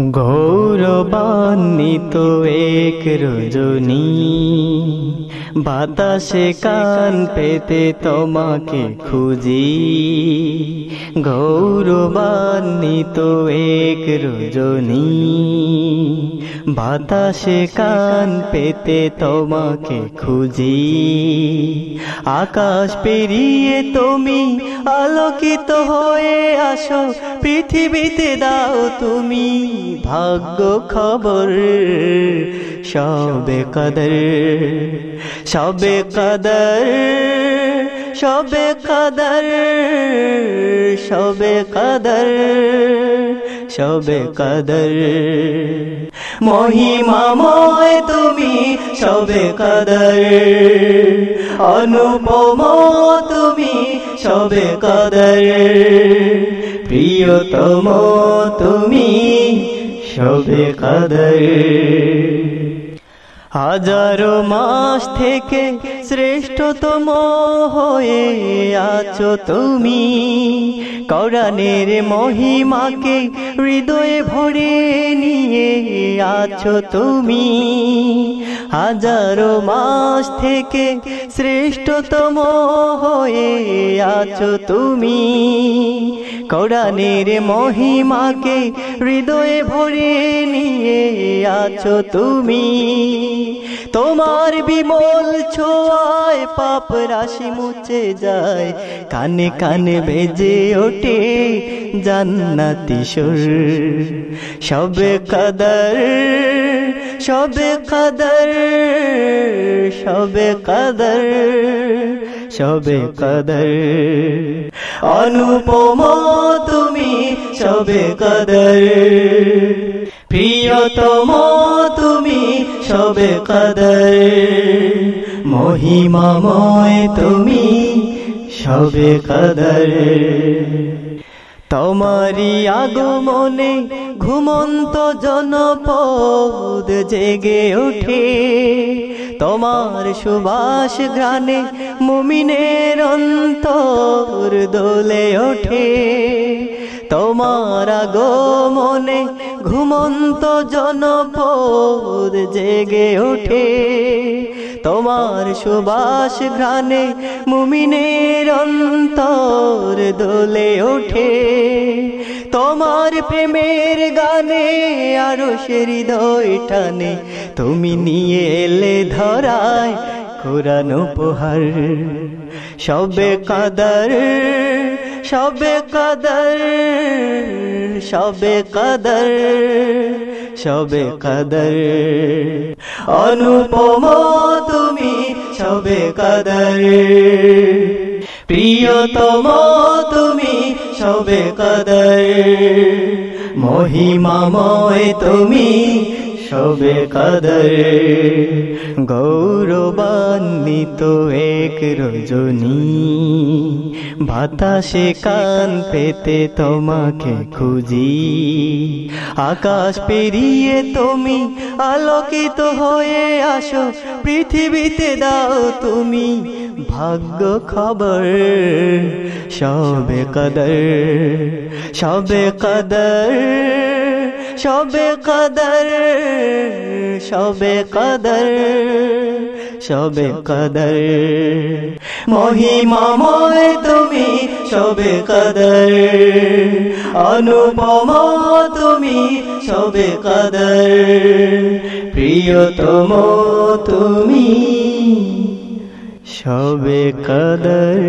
গৌরবান্বিত এক রজনী। বাতাসে কান পেতে তোমাকে খুঁজি। গৌরবান্বিত এক রজনী। বাতাসে কান পেতে তোমাকে খুঁজি। আকাশ পেরিয়ে তুমি আলোকিত হয়ে আসো, পৃথিবীতে দাও তুমি ভাগ্য খবর। সবে কদর সবে কদর সবে কদর সবে কদর সবে কদর। মহিমাময় তুমি সবে কদর। অনুপম তুমি সবে কদর। প্রিয়তম তুমি সবে কদর। হাজারো মাস থেকে শ্রেষ্ঠতম হয়ে আছো তুমি। করানের মহিমাকে হৃদয়ে ভরে নিয়ে আছো তুমি। হাজারো মাস থেকে শ্রেষ্ঠতম হয়ে আছো তুমি। কোরআনের মহিমাকে হৃদয়ে ভরে নিয়ে আছো তুমি। তোমার বিমল ছোঁয়ায় পাপ রাশি মুছে যায়, কানে কানে বেজে ওঠে জান্নাতি সুর। সবে কদর সবে কদর সবে কদর। সবে কদর। অনুপম তুমি সবে কদর। প্রিয়তম তুমি সবে কদর। মহিমাময় তুমি সবে কদর। তোমারি আগমনে ঘুমন্ত জনপদ জেগে ওঠে। তোমার সুবাস গ্রানে মুমিনের অন্তর দোলে ওঠে। তোমার আগমনে ঘুমন্ত জনপদ জেগে ওঠে। তোমার সুবাস ঘ্রাণে মুমিনের অন্তর দোলে ওঠে। তোমার প্রেমের গানে আরও সে হৃদয় টানে। তুমি নিয়ে এলে ধরায় কোরআন উপহার। সবে কাদার সবে কাদার সবে কাদার সবে কাদার। অনুপম তুমি সবে কাদার। প্রিয়তম তুমি সবে কদর। মহিমাময় তুমি সবে কদর। গৌরবান্বিত এক রজনী। বাতাসে কান পেতে তোমাকে খুঁজি। আকাশ পেরিয়ে তুমি আলোকিত হয়ে আসো। পৃথিবীতে দাও তুমি ভাগ্য খবর। সবে কদর সবে কদর। সবে কদর সবে কদর সবে কদর। মহিমাময় তুমি সবে কদর, অনুপম তুমি সবে কদর। প্রিয়তম তুমি সবে কদর।